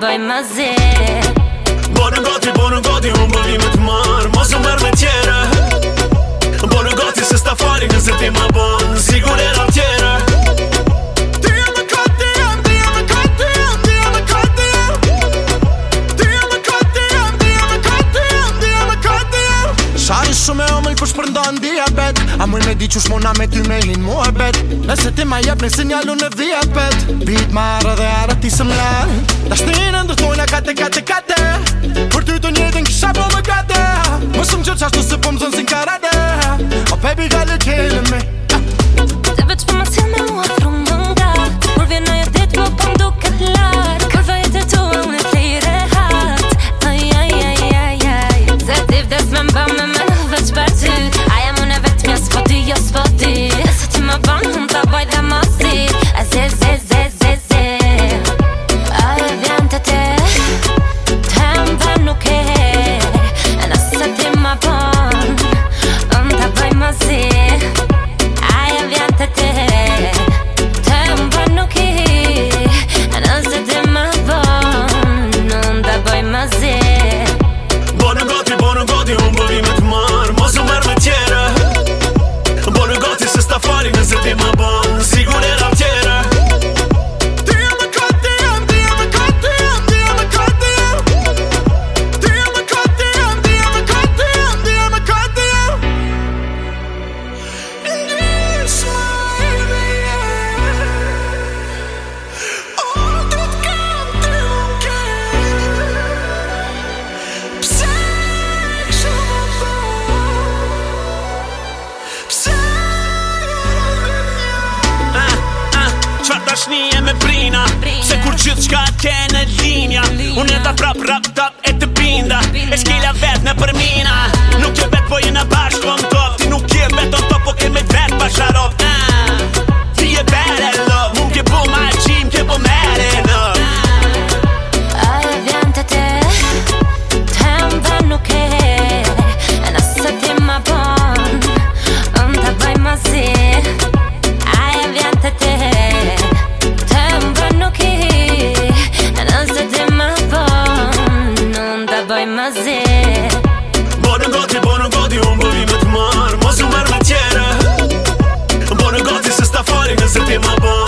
boj më zi shumë e omëll kush përndon diabet A mëj me di qush mona me ty me hinë mua e bet Nëse ti ma jep në sinjalu në diabet Bit ma arë dhe arë ti së mlar Da në ndërtojnë a kate kate kate Për ty të njetin kisha po më kate Më shumë që qashtu se po më zonë si në karate O pebi baby gale kele me tashni e me prina Se kur gjithë qka kene linja Unë e ta prap rap tap e të binda E shkila vet në përmi Bërë në goti, bërë në goti, unë bërë i më të mërë Më së mërë më tjera Bërë goti, së sta fari, në së pjema për